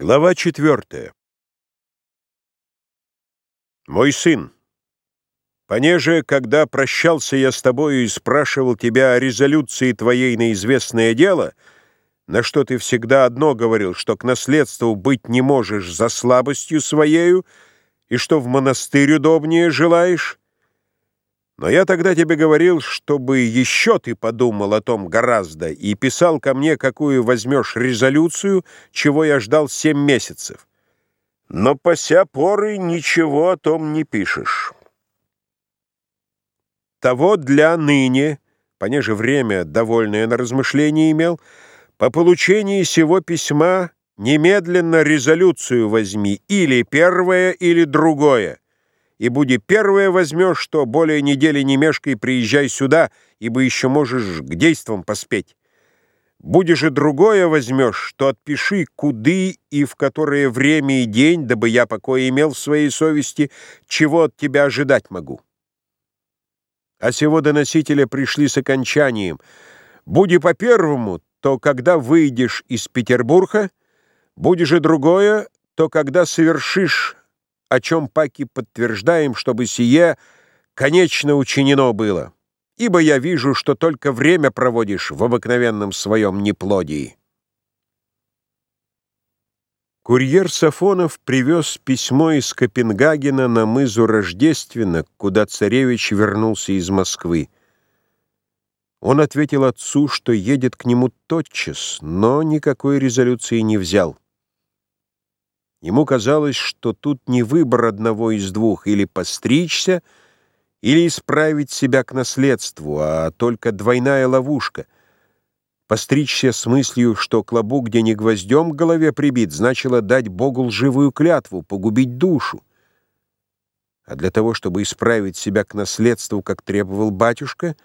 Глава четвертая. Мой сын, понеже, когда прощался я с тобою и спрашивал тебя о резолюции твоей на известное дело, на что ты всегда одно говорил, что к наследству быть не можешь за слабостью своею и что в монастырь удобнее желаешь, но я тогда тебе говорил, чтобы еще ты подумал о том гораздо и писал ко мне, какую возьмешь резолюцию, чего я ждал семь месяцев. Но по ся поры ничего о том не пишешь. Того для ныне, понеже время довольное на размышление имел, по получении сего письма немедленно резолюцию возьми, или первое, или другое и буди первое возьмешь, что более недели не мешкай, приезжай сюда, ибо еще можешь к действам поспеть. Буди же другое возьмешь, что отпиши, куды и в которое время и день, дабы я покой имел в своей совести, чего от тебя ожидать могу. А сего доносителя пришли с окончанием. Буди по первому, то когда выйдешь из Петербурга, буди же другое, то когда совершишь о чем паки подтверждаем, чтобы сие конечно учинено было, ибо я вижу, что только время проводишь в обыкновенном своем неплодии. Курьер Сафонов привез письмо из Копенгагена на мызу Рождественно, куда царевич вернулся из Москвы. Он ответил отцу, что едет к нему тотчас, но никакой резолюции не взял. Ему казалось, что тут не выбор одного из двух, или постричься, или исправить себя к наследству, а только двойная ловушка. Постричься с мыслью, что клобук, где не гвоздем к голове прибит, значило дать Богу лживую клятву, погубить душу. А для того, чтобы исправить себя к наследству, как требовал батюшка,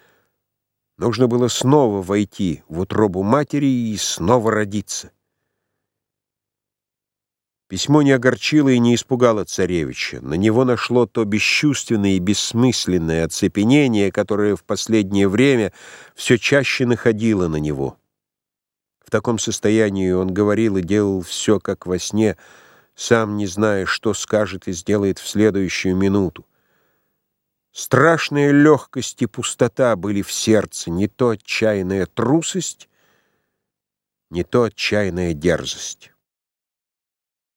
нужно было снова войти в утробу матери и снова родиться. Письмо не огорчило и не испугало царевича. На него нашло то бесчувственное и бессмысленное оцепенение, которое в последнее время все чаще находило на него. В таком состоянии он говорил и делал все, как во сне, сам не зная, что скажет и сделает в следующую минуту. Страшная легкость и пустота были в сердце, не то отчаянная трусость, не то отчаянная дерзость.